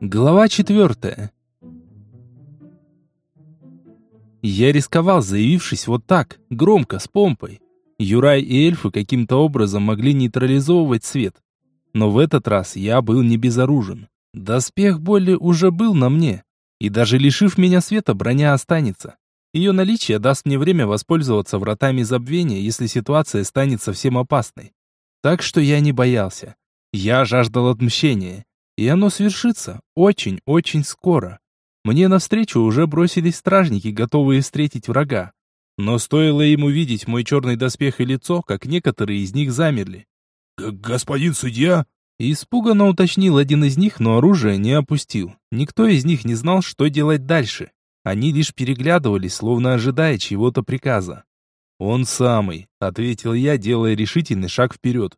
Глава четвертая. Я рисковал, заявившись вот так, громко, с помпой. Юрай и эльфы каким-то образом могли нейтрализовывать свет. Но в этот раз я был не безоружен. Доспех боли уже был на мне, и даже лишив меня света, броня останется. Ее наличие даст мне время воспользоваться вратами забвения, если ситуация станет совсем опасной. Так что я не боялся. Я жаждал отмщения. И оно свершится очень-очень скоро. Мне навстречу уже бросились стражники, готовые встретить врага. Но стоило им увидеть мой черный доспех и лицо, как некоторые из них замерли. «Господин судья?» Испуганно уточнил один из них, но оружие не опустил. Никто из них не знал, что делать дальше. Они лишь переглядывались, словно ожидая чего-то приказа. «Он самый», — ответил я, делая решительный шаг вперед.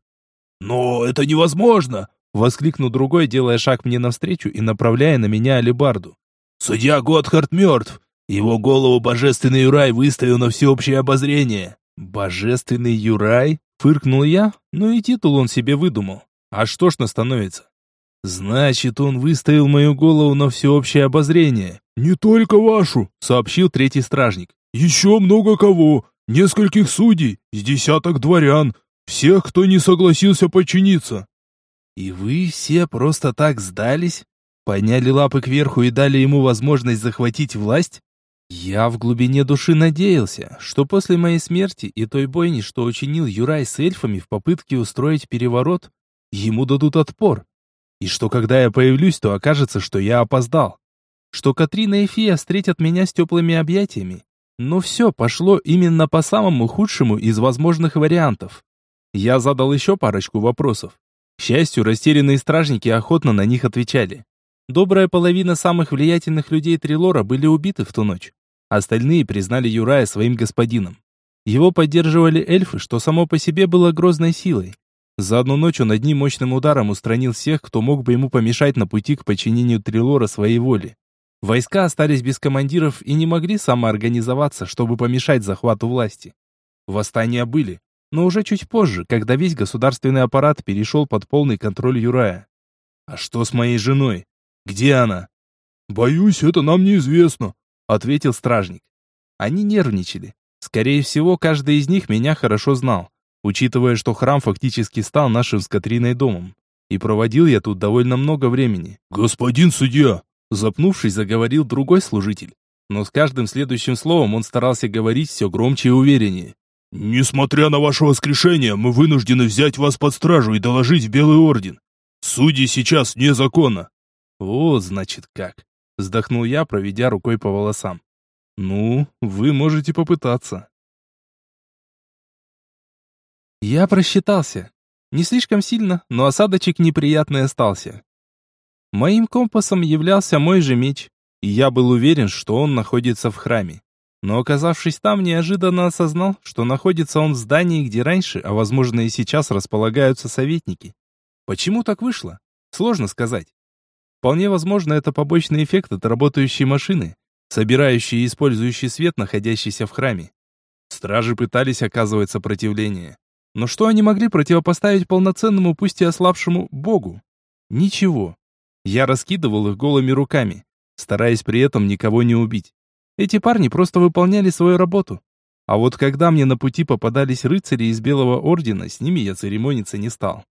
«Но это невозможно!» — воскликнул другой, делая шаг мне навстречу и направляя на меня алебарду. «Судья Готхард мертв! Его голову божественный Юрай выставил на всеобщее обозрение!» «Божественный Юрай?» — фыркнул я, но и титул он себе выдумал. А что ж становится? Значит, он выставил мою голову на всеобщее обозрение. Не только вашу, сообщил третий стражник. Еще много кого, нескольких судей, с десяток дворян, всех, кто не согласился подчиниться. И вы все просто так сдались? Подняли лапы кверху и дали ему возможность захватить власть? Я в глубине души надеялся, что после моей смерти и той бойни, что учинил Юрай с эльфами в попытке устроить переворот, ему дадут отпор. И что когда я появлюсь, то окажется, что я опоздал. Что Катрина и Фия встретят меня с теплыми объятиями. Но все пошло именно по самому худшему из возможных вариантов. Я задал еще парочку вопросов. К счастью, растерянные стражники охотно на них отвечали. Добрая половина самых влиятельных людей Трилора были убиты в ту ночь. Остальные признали Юрая своим господином. Его поддерживали эльфы, что само по себе было грозной силой. За одну ночь он одним мощным ударом устранил всех, кто мог бы ему помешать на пути к подчинению Трилора своей воли. Войска остались без командиров и не могли самоорганизоваться, чтобы помешать захвату власти. Восстания были, но уже чуть позже, когда весь государственный аппарат перешел под полный контроль Юрая. «А что с моей женой? Где она?» «Боюсь, это нам неизвестно», — ответил стражник. Они нервничали. Скорее всего, каждый из них меня хорошо знал учитывая, что храм фактически стал нашим с Катриной домом. И проводил я тут довольно много времени. «Господин судья!» Запнувшись, заговорил другой служитель. Но с каждым следующим словом он старался говорить все громче и увереннее. «Несмотря на ваше воскрешение, мы вынуждены взять вас под стражу и доложить в Белый Орден. Судьи сейчас незаконно». «Вот, значит, как!» Вздохнул я, проведя рукой по волосам. «Ну, вы можете попытаться». Я просчитался. Не слишком сильно, но осадочек неприятный остался. Моим компасом являлся мой же меч, и я был уверен, что он находится в храме. Но оказавшись там, неожиданно осознал, что находится он в здании, где раньше, а возможно и сейчас, располагаются советники. Почему так вышло? Сложно сказать. Вполне возможно, это побочный эффект от работающей машины, собирающей и использующей свет, находящийся в храме. Стражи пытались оказывать сопротивление, но что они могли противопоставить полноценному, пусть и ослабшему, богу? Ничего. Я раскидывал их голыми руками, стараясь при этом никого не убить. Эти парни просто выполняли свою работу. А вот когда мне на пути попадались рыцари из Белого Ордена, с ними я церемониться не стал.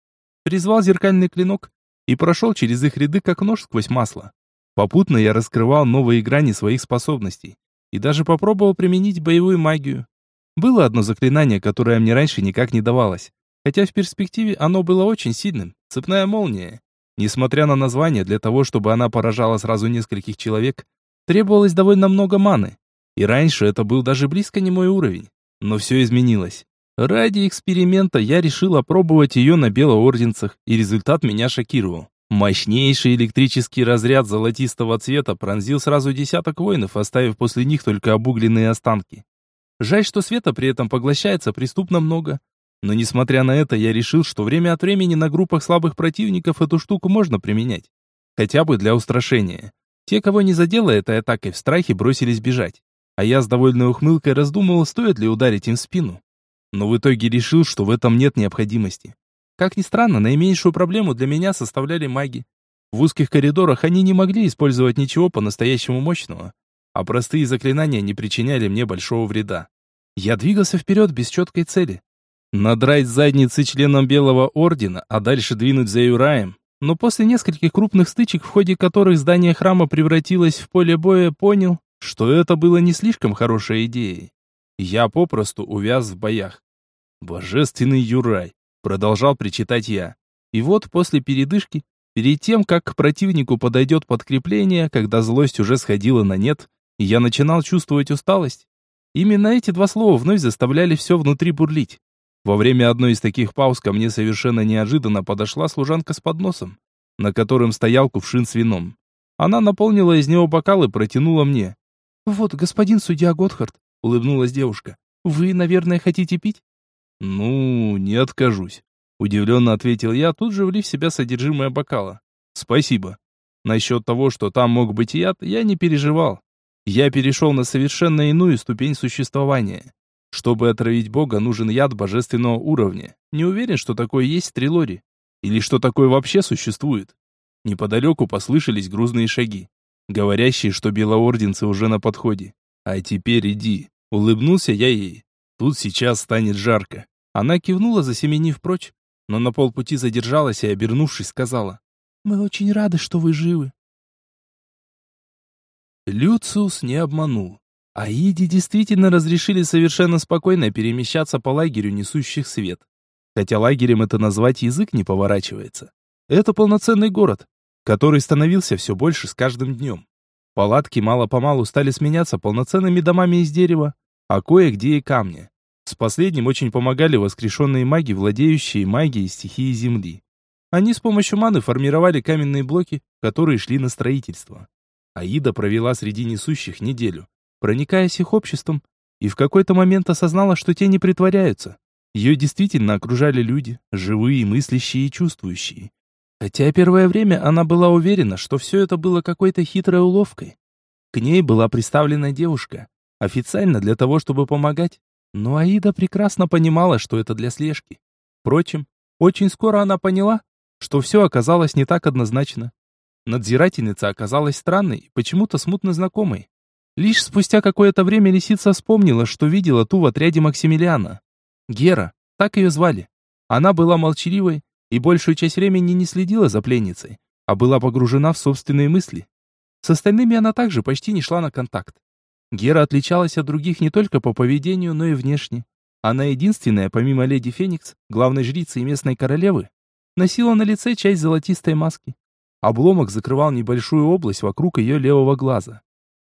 Призвал зеркальный клинок и прошел через их ряды как нож сквозь масло. Попутно я раскрывал новые грани своих способностей и даже попробовал применить боевую магию. Было одно заклинание, которое мне раньше никак не давалось. Хотя в перспективе оно было очень сильным. Цепная молния. Несмотря на название, для того, чтобы она поражала сразу нескольких человек, требовалось довольно много маны. И раньше это был даже близко не мой уровень. Но все изменилось. Ради эксперимента я решил опробовать ее на белоорденцах, и результат меня шокировал. Мощнейший электрический разряд золотистого цвета пронзил сразу десяток воинов, оставив после них только обугленные останки. Жаль, что света при этом поглощается преступно много. Но несмотря на это, я решил, что время от времени на группах слабых противников эту штуку можно применять. Хотя бы для устрашения. Те, кого не задело этой атакой, в страхе бросились бежать. А я с довольной ухмылкой раздумывал, стоит ли ударить им в спину. Но в итоге решил, что в этом нет необходимости. Как ни странно, наименьшую проблему для меня составляли маги. В узких коридорах они не могли использовать ничего по-настоящему мощного, а простые заклинания не причиняли мне большого вреда. Я двигался вперед без четкой цели. Надрать задницы членам Белого Ордена, а дальше двинуть за Юраем. Но после нескольких крупных стычек, в ходе которых здание храма превратилось в поле боя, понял, что это было не слишком хорошей идеей. Я попросту увяз в боях. «Божественный Юрай!» — продолжал причитать я. И вот после передышки, перед тем, как к противнику подойдет подкрепление, когда злость уже сходила на нет, я начинал чувствовать усталость. Именно эти два слова вновь заставляли все внутри бурлить. Во время одной из таких пауз ко мне совершенно неожиданно подошла служанка с подносом, на котором стоял кувшин с вином. Она наполнила из него бокал и протянула мне. «Вот, господин судья Готхард», — улыбнулась девушка. «Вы, наверное, хотите пить?» «Ну, не откажусь», — удивленно ответил я, тут же влив в себя содержимое бокала. «Спасибо. Насчет того, что там мог быть яд, я не переживал. Я перешел на совершенно иную ступень существования. Чтобы отравить бога, нужен яд божественного уровня. Не уверен, что такое есть в Трилоре. Или что такое вообще существует. Неподалеку послышались грузные шаги, говорящие, что белоорденцы уже на подходе. «А теперь иди», — улыбнулся я ей. «Тут сейчас станет жарко». Она кивнула, засеменив прочь, но на полпути задержалась и, обернувшись, сказала. «Мы очень рады, что вы живы». Люциус не обманул. Аиде действительно разрешили совершенно спокойно перемещаться по лагерю несущих свет. Хотя лагерем это назвать язык не поворачивается. Это полноценный город, который становился все больше с каждым днем. Палатки мало-помалу стали сменяться полноценными домами из дерева, а кое-где и камня. С последним очень помогали воскрешенные маги, владеющие магией стихии земли. Они с помощью маны формировали каменные блоки, которые шли на строительство. Аида провела среди несущих неделю, проникаясь их обществом, и в какой-то момент осознала, что те не притворяются. Ее действительно окружали люди, живые, мыслящие и чувствующие. Хотя первое время она была уверена, что все это было какой-то хитрой уловкой. К ней была представлена девушка, официально для того, чтобы помогать, но Аида прекрасно понимала, что это для слежки. Впрочем, очень скоро она поняла, что все оказалось не так однозначно. Надзирательница оказалась странной и почему-то смутно знакомой. Лишь спустя какое-то время лисица вспомнила, что видела ту в отряде Максимилиана. Гера, так ее звали. Она была молчаливой и большую часть времени не следила за пленницей, а была погружена в собственные мысли. С остальными она также почти не шла на контакт. Гера отличалась от других не только по поведению, но и внешне. Она единственная, помимо леди Феникс, главной жрицы и местной королевы, носила на лице часть золотистой маски. Обломок закрывал небольшую область вокруг ее левого глаза.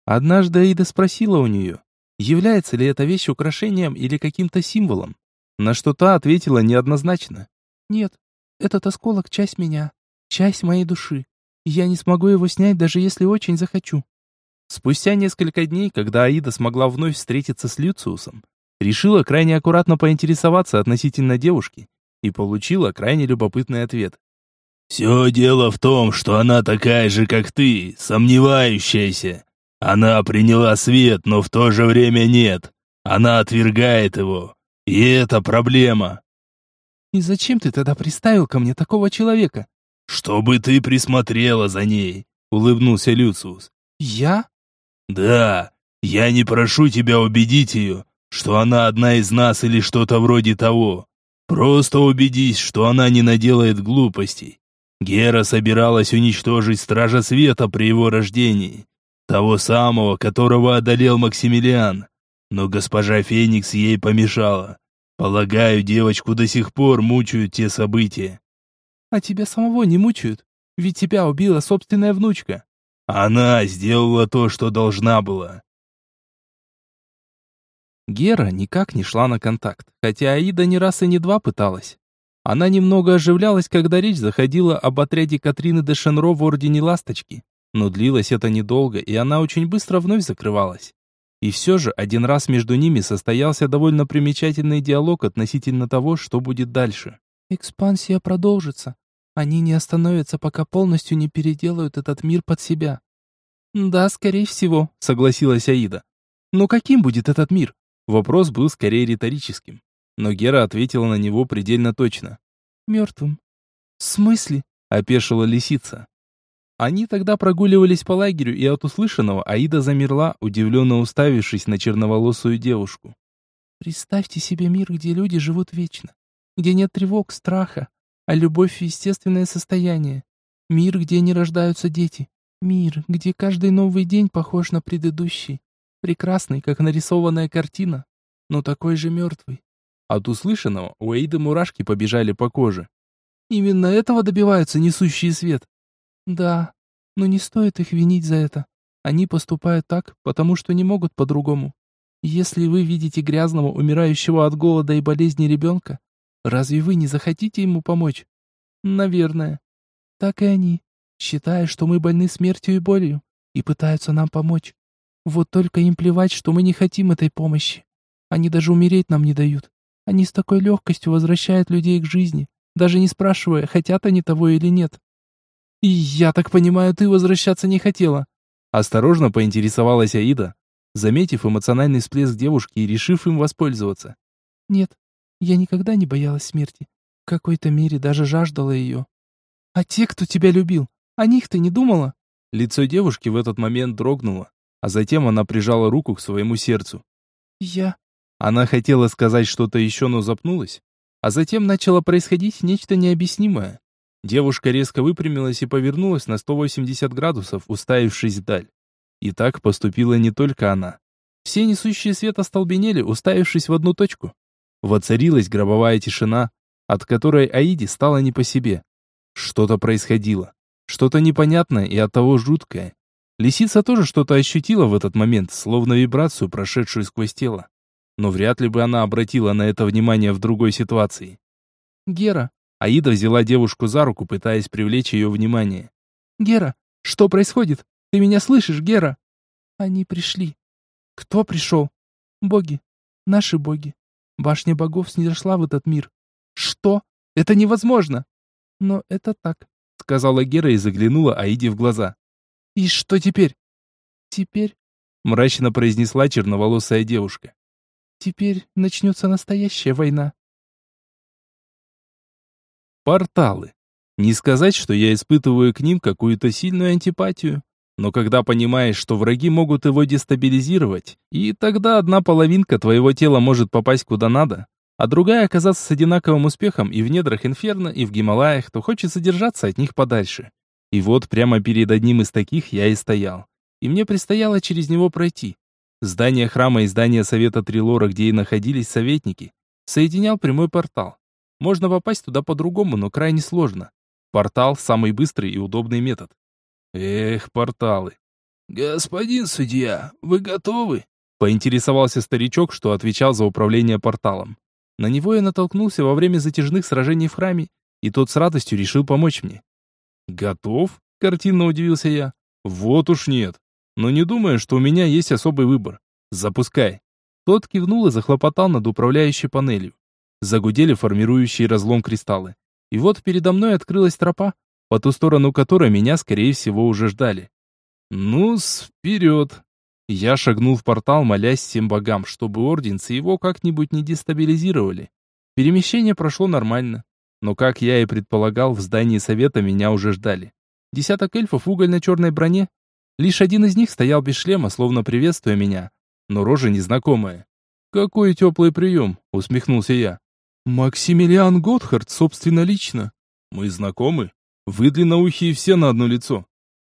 Однажды Аида спросила у нее, является ли эта вещь украшением или каким-то символом, на что та ответила неоднозначно. «Нет, этот осколок — часть меня, часть моей души. Я не смогу его снять, даже если очень захочу». Спустя несколько дней, когда Аида смогла вновь встретиться с Люциусом, решила крайне аккуратно поинтересоваться относительно девушки и получила крайне любопытный ответ. «Все дело в том, что она такая же, как ты, сомневающаяся. Она приняла свет, но в то же время нет. Она отвергает его. И это проблема. И зачем ты тогда приставил ко мне такого человека? Чтобы ты присмотрела за ней, улыбнулся Люциус. Я? Да. Я не прошу тебя убедить ее, что она одна из нас или что-то вроде того. Просто убедись, что она не наделает глупостей. Гера собиралась уничтожить Стража Света при его рождении. Того самого, которого одолел Максимилиан. Но госпожа Феникс ей помешала. Полагаю, девочку до сих пор мучают те события. А тебя самого не мучают? Ведь тебя убила собственная внучка. Она сделала то, что должна была. Гера никак не шла на контакт, хотя Аида не раз и не два пыталась. Она немного оживлялась, когда речь заходила об отряде Катрины де Шенро в Ордене Ласточки. Но длилось это недолго, и она очень быстро вновь закрывалась. И все же один раз между ними состоялся довольно примечательный диалог относительно того, что будет дальше. «Экспансия продолжится. Они не остановятся, пока полностью не переделают этот мир под себя». «Да, скорее всего», — согласилась Аида. «Но каким будет этот мир?» Вопрос был скорее риторическим. Но Гера ответила на него предельно точно. Мертвым. В смысле? Опешила лисица. Они тогда прогуливались по лагерю, и от услышанного Аида замерла, удивленно уставившись на черноволосую девушку. Представьте себе мир, где люди живут вечно, где нет тревог, страха, а любовь — естественное состояние. Мир, где не рождаются дети. Мир, где каждый новый день похож на предыдущий. Прекрасный, как нарисованная картина, но такой же мертвый. От услышанного у Аиды мурашки побежали по коже. Именно этого добиваются несущие свет. Да, но не стоит их винить за это. Они поступают так, потому что не могут по-другому. Если вы видите грязного, умирающего от голода и болезни ребенка, разве вы не захотите ему помочь? Наверное. Так и они, считая, что мы больны смертью и болью, и пытаются нам помочь. Вот только им плевать, что мы не хотим этой помощи. Они даже умереть нам не дают. Они с такой легкостью возвращают людей к жизни, даже не спрашивая, хотят они того или нет. И я так понимаю, ты возвращаться не хотела. Осторожно поинтересовалась Аида, заметив эмоциональный всплеск девушки и решив им воспользоваться. Нет, я никогда не боялась смерти. В какой-то мере даже жаждала ее. А те, кто тебя любил, о них ты не думала? Лицо девушки в этот момент дрогнуло, а затем она прижала руку к своему сердцу. Я... Она хотела сказать что-то еще, но запнулась, а затем начало происходить нечто необъяснимое. Девушка резко выпрямилась и повернулась на 180 градусов, уставившись вдаль. И так поступила не только она. Все несущие свет остолбенели, уставившись в одну точку. Воцарилась гробовая тишина, от которой Аиде стало не по себе. Что-то происходило. Что-то непонятное и оттого жуткое. Лисица тоже что-то ощутила в этот момент, словно вибрацию, прошедшую сквозь тело. Но вряд ли бы она обратила на это внимание в другой ситуации. «Гера, Аида взяла девушку за руку, пытаясь привлечь ее внимание. «Гера, что происходит? Ты меня слышишь, Гера?» «Они пришли». «Кто пришел?» «Боги. Наши боги. Башня богов снизошла в этот мир». «Что? Это невозможно!» «Но это так», — сказала Гера и заглянула Аиде в глаза. «И что теперь?» «Теперь», — мрачно произнесла черноволосая девушка. «Теперь начнется настоящая война. Порталы. Не сказать, что я испытываю к ним какую-то сильную антипатию, но когда понимаешь, что враги могут его дестабилизировать, и тогда одна половинка твоего тела может попасть куда надо, а другая оказаться с одинаковым успехом и в недрах Инферно, и в Гималаях, то хочется держаться от них подальше. И вот прямо перед одним из таких я и стоял. И мне предстояло через него пройти. Здание храма и здание Совета Трилора, где и находились советники, соединял прямой портал. Можно попасть туда по-другому, но крайне сложно. Портал – самый быстрый и удобный метод. Эх, порталы. «Господин судья, вы готовы?» Поинтересовался старичок, что отвечал за управление порталом. На него я натолкнулся во время затяжных сражений в храме, и тот с радостью решил помочь мне. «Готов?» – картинно удивился я. «Вот уж нет. Но не думаю, что у меня есть особый выбор. Запускай». Тот кивнул и захлопотал над управляющей панелью. Загудели формирующие разлом кристаллы. И вот передо мной открылась тропа, по ту сторону которой меня, скорее всего, уже ждали. ну вперед! Я шагнул в портал, молясь всем богам, чтобы орденцы его как-нибудь не дестабилизировали. Перемещение прошло нормально. Но, как я и предполагал, в здании совета меня уже ждали. Десяток эльфов в угольно-черной броне. Лишь один из них стоял без шлема, словно приветствуя меня, но рожа незнакомая. «Какой теплый прием!» — усмехнулся я. «Максимилиан Готхард, собственно, лично. Мы знакомы? Вы длинноухие все на одно лицо».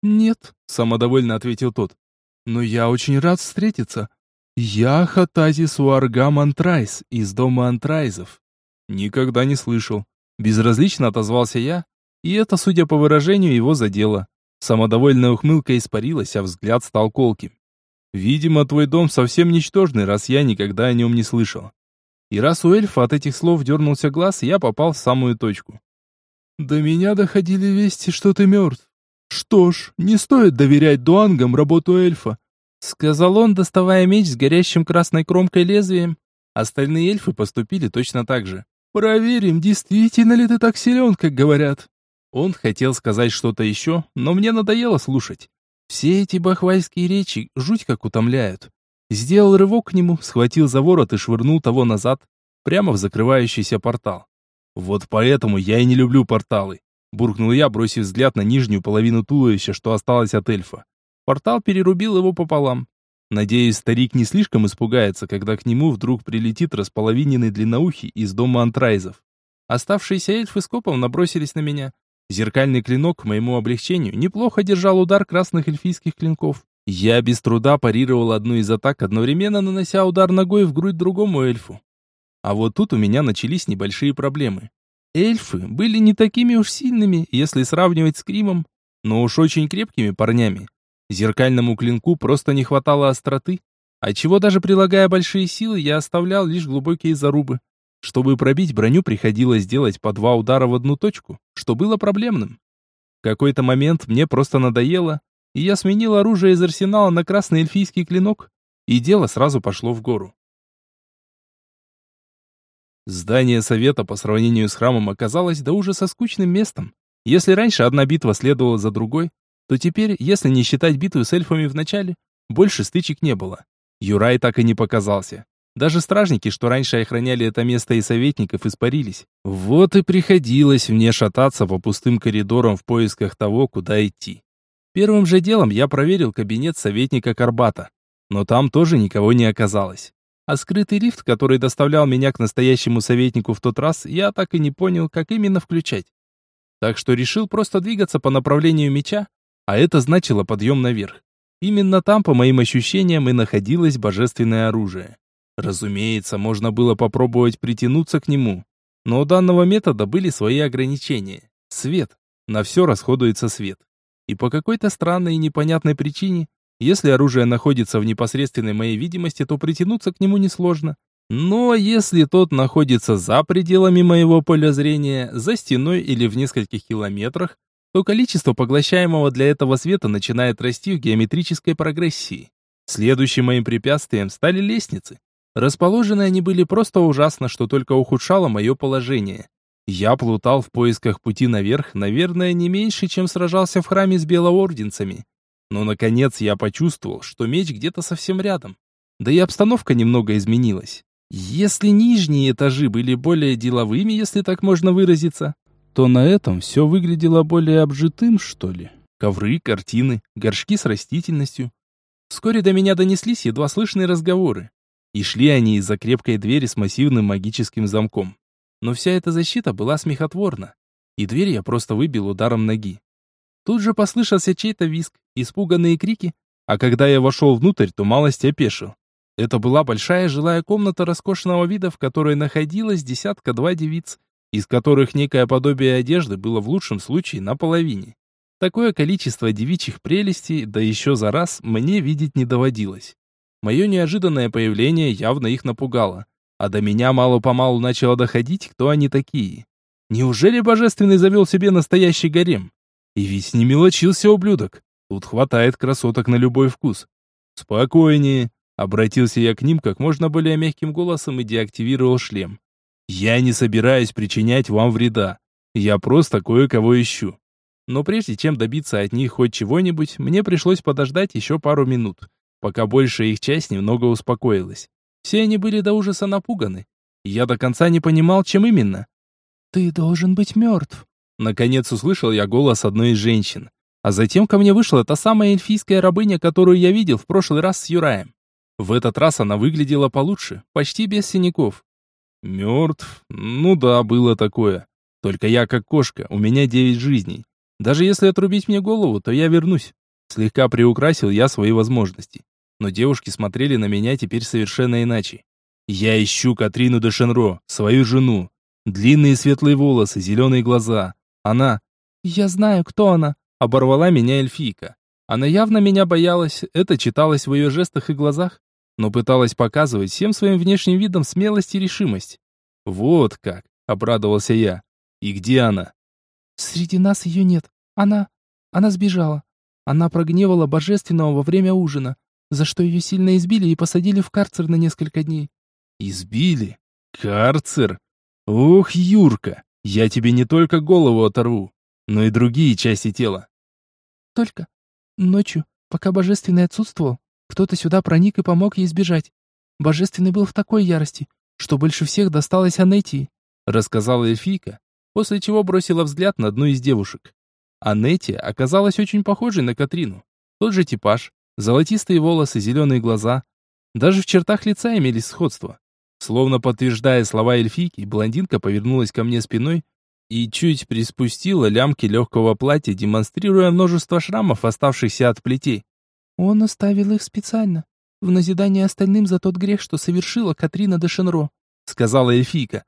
«Нет», — самодовольно ответил тот. «Но я очень рад встретиться. Я Хатази Суаргам Антрайс из дома Антрайзов». «Никогда не слышал». Безразлично отозвался я, и это, судя по выражению, его задело. Самодовольная ухмылка испарилась, а взгляд стал колким. «Видимо, твой дом совсем ничтожный, раз я никогда о нем не слышал. И раз у эльфа от этих слов дернулся глаз, я попал в самую точку. «До меня доходили вести, что ты мертв. Что ж, не стоит доверять дуангам работу эльфа», сказал он, доставая меч с горящим красной кромкой лезвием. Остальные эльфы поступили точно так же. «Проверим, действительно ли ты так силен, как говорят». Он хотел сказать что-то еще, но мне надоело слушать. Все эти бахвальские речи жуть как утомляют. Сделал рывок к нему, схватил за ворот и швырнул того назад, прямо в закрывающийся портал. Вот поэтому я и не люблю порталы. Буркнул я, бросив взгляд на нижнюю половину туловища, что осталось от эльфа. Портал перерубил его пополам. Надеюсь, старик не слишком испугается, когда к нему вдруг прилетит располовиненный длинноухий из дома антрайзов. Оставшиеся эльфы скопом набросились на меня. Зеркальный клинок, к моему облегчению, неплохо держал удар красных эльфийских клинков. Я без труда парировал одну из атак, одновременно нанося удар ногой в грудь другому эльфу. А вот тут у меня начались небольшие проблемы. Эльфы были не такими уж сильными, если сравнивать с Кримом, но уж очень крепкими парнями. Зеркальному клинку просто не хватало остроты, отчего даже прилагая большие силы, я оставлял лишь глубокие зарубы. Чтобы пробить броню, приходилось делать по два удара в одну точку, что было проблемным. В какой-то момент мне просто надоело, и я сменил оружие из арсенала на красный эльфийский клинок, и дело сразу пошло в гору. Здание совета по сравнению с храмом оказалось до ужаса скучным местом. Если раньше одна битва следовала за другой, то теперь, если не считать битву с эльфами в начале, больше стычек не было. Юрай так и не показался. Даже стражники, что раньше охраняли это место и советников, испарились. Вот и приходилось мне шататься по пустым коридорам в поисках того, куда идти. Первым же делом я проверил кабинет советника Карбата, но там тоже никого не оказалось. А скрытый лифт, который доставлял меня к настоящему советнику в тот раз, я так и не понял, как именно включать. Так что решил просто двигаться по направлению меча, а это значило подъем наверх. Именно там, по моим ощущениям, и находилось божественное оружие. Разумеется, можно было попробовать притянуться к нему, но у данного метода были свои ограничения. Свет. На все расходуется свет. И по какой-то странной и непонятной причине если оружие находится в непосредственной моей видимости, то притянуться к нему несложно. Но если тот находится за пределами моего поля зрения, за стеной или в нескольких километрах, то количество поглощаемого для этого света начинает расти в геометрической прогрессии. Следующим моим препятствием стали лестницы. Расположены они были просто ужасно, что только ухудшало мое положение. Я плутал в поисках пути наверх, наверное, не меньше, чем сражался в храме с белоорденцами. Но, наконец, я почувствовал, что меч где-то совсем рядом. Да и обстановка немного изменилась. Если нижние этажи были более деловыми, если так можно выразиться, то на этом все выглядело более обжитым, что ли. Ковры, картины, горшки с растительностью. Вскоре до меня донеслись едва слышные разговоры. И шли они из-за крепкой двери с массивным магическим замком. Но вся эта защита была смехотворна. И дверь я просто выбил ударом ноги. Тут же послышался чей-то визг, испуганные крики, а когда я вошел внутрь, то малость опешил. Это была большая жилая комната роскошного вида, в которой находилось десятка-два девиц, из которых некое подобие одежды было в лучшем случае наполовине. Такое количество девичьих прелестей, да еще за раз, мне видеть не доводилось. Мое неожиданное появление явно их напугало, а до меня мало-помалу начало доходить, кто они такие. Неужели Божественный завел себе настоящий гарем? И ведь не мелочился ублюдок. Тут хватает красоток на любой вкус. Спокойнее. Обратился я к ним как можно более мягким голосом и деактивировал шлем. Я не собираюсь причинять вам вреда. Я просто кое-кого ищу. Но прежде чем добиться от них хоть чего-нибудь, мне пришлось подождать еще пару минут, пока большая их часть немного успокоилась. Все они были до ужаса напуганы. Я до конца не понимал, чем именно. «Ты должен быть мертв», Наконец услышал я голос одной из женщин. А затем ко мне вышла та самая эльфийская рабыня, которую я видел в прошлый раз с Юраем. В этот раз она выглядела получше, почти без синяков. Мертв? Ну да, было такое. Только я как кошка, у меня девять жизней. Даже если отрубить мне голову, то я вернусь. Слегка приукрасил я свои возможности. Но девушки смотрели на меня теперь совершенно иначе. Я ищу Катрину де Шенро, свою жену. Длинные светлые волосы, зеленые глаза. Она... «Я знаю, кто она», — оборвала меня эльфийка. Она явно меня боялась, это читалось в ее жестах и глазах, но пыталась показывать всем своим внешним видом смелость и решимость. «Вот как!» — обрадовался я. «И где она?» «Среди нас ее нет. Она... она сбежала. Она прогневала Божественного во время ужина, за что ее сильно избили и посадили в карцер на несколько дней». «Избили? Карцер? Ух, Юрка! Я тебе не только голову оторву, но и другие части тела. Только ночью, пока Божественный отсутствовал, кто-то сюда проник и помог ей сбежать. Божественный был в такой ярости, что больше всех досталось Анетии. рассказала эльфийка, после чего бросила взгляд на одну из девушек. Анетти оказалась очень похожей на Катрину. Тот же типаж, золотистые волосы, зеленые глаза. Даже в чертах лица имелись сходства. Словно подтверждая слова эльфийки, блондинка повернулась ко мне спиной и чуть приспустила лямки легкого платья, демонстрируя множество шрамов, оставшихся от плетей. «Он оставил их специально, в назидание остальным за тот грех, что совершила Катрина де Шенро», — сказала эльфийка.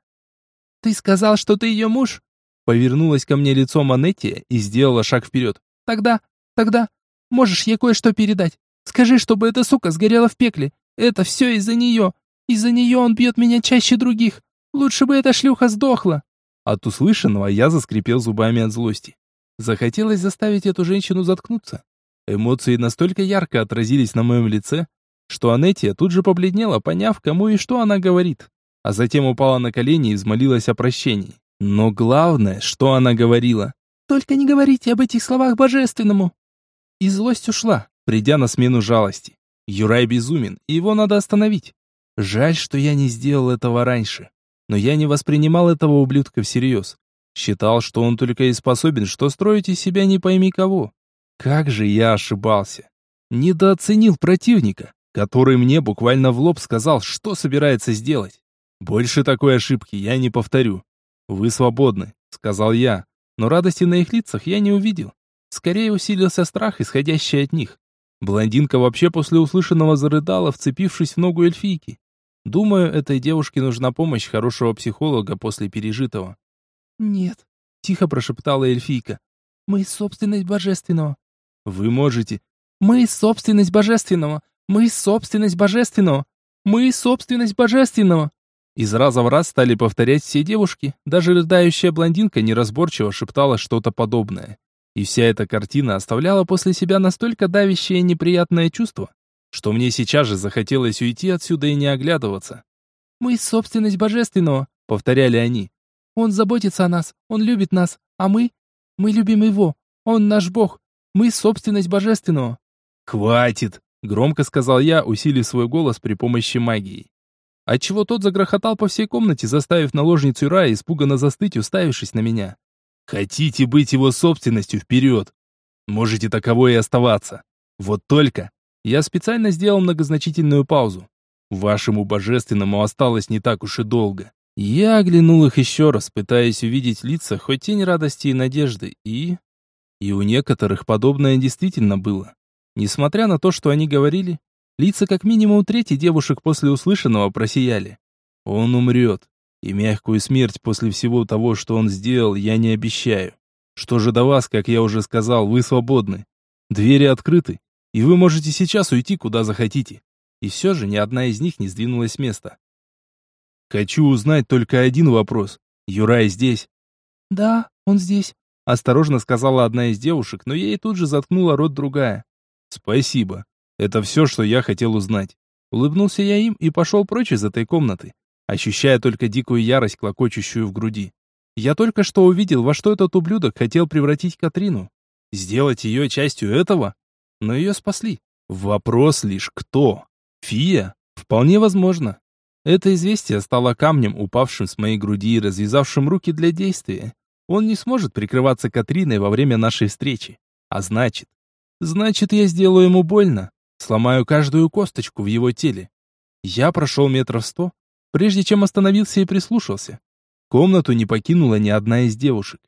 «Ты сказал, что ты ее муж?» Повернулась ко мне лицом Анетти и сделала шаг вперед. «Тогда, тогда, можешь ей кое-что передать. Скажи, чтобы эта сука сгорела в пекле. Это все из-за нее. Из-за нее он бьет меня чаще других. Лучше бы эта шлюха сдохла». От услышанного я заскрипел зубами от злости. Захотелось заставить эту женщину заткнуться. Эмоции настолько ярко отразились на моем лице, что Анетия тут же побледнела, поняв, кому и что она говорит, а затем упала на колени и взмолилась о прощении. Но главное, что она говорила. «Только не говорите об этих словах божественному!» И злость ушла, придя на смену жалости. Юрай безумен, и его надо остановить. Жаль, что я не сделал этого раньше. Но я не воспринимал этого ублюдка всерьез. Считал, что он только и способен, что строить из себя не пойми кого. Как же я ошибался. Недооценил противника, который мне буквально в лоб сказал, что собирается сделать. Больше такой ошибки я не повторю. «Вы свободны», — сказал я, но радости на их лицах я не увидел. Скорее усилился страх, исходящий от них. Блондинка вообще после услышанного зарыдала, вцепившись в ногу эльфийки. Думаю, этой девушке нужна помощь хорошего психолога после пережитого. «Нет», — тихо прошептала эльфийка. «Мы собственность божественного». «Вы можете...» «Мы собственность божественного! Мы собственность божественного! Мы собственность божественного!» Из раза в раз стали повторять все девушки, даже рыдающая блондинка неразборчиво шептала что-то подобное. И вся эта картина оставляла после себя настолько давящее неприятное чувство, что мне сейчас же захотелось уйти отсюда и не оглядываться. «Мы собственность божественного», — повторяли они. «Он заботится о нас, он любит нас, а мы? Мы любим его, он наш бог, мы собственность божественного». «Хватит!» — громко сказал я, усилив свой голос при помощи магии отчего тот загрохотал по всей комнате, заставив наложницу Рая испуганно застыть, уставившись на меня. «Хотите быть его собственностью вперед? Можете таковой и оставаться. Вот только...» Я специально сделал многозначительную паузу. Вашему божественному осталось не так уж и долго. Я оглянул их еще раз, пытаясь увидеть лица, хоть тень радости и надежды, и... И у некоторых подобное действительно было. Несмотря на то, что они говорили, Лица как минимум трети девушек после услышанного просияли. Он умрет. И мягкую смерть после всего того, что он сделал, я не обещаю. Что же до вас, как я уже сказал, вы свободны. Двери открыты, и вы можете сейчас уйти, куда захотите. И все же ни одна из них не сдвинулась с места. Хочу узнать только один вопрос. Юрай здесь? Да, он здесь. Осторожно сказала одна из девушек, но ей тут же заткнула рот другая. Спасибо. Это все, что я хотел узнать. Улыбнулся я им и пошел прочь из этой комнаты, ощущая только дикую ярость, клокочущую в груди. Я только что увидел, во что этот ублюдок хотел превратить Катрину. Сделать ее частью этого? Но ее спасли. Вопрос лишь кто? Фия? Вполне возможно. Это известие стало камнем, упавшим с моей груди и развязавшим руки для действия. Он не сможет прикрываться Катриной во время нашей встречи. А значит... Значит, я сделаю ему больно. Сломаю каждую косточку в его теле. Я прошел метров сто, прежде чем остановился и прислушался. Комнату не покинула ни одна из девушек.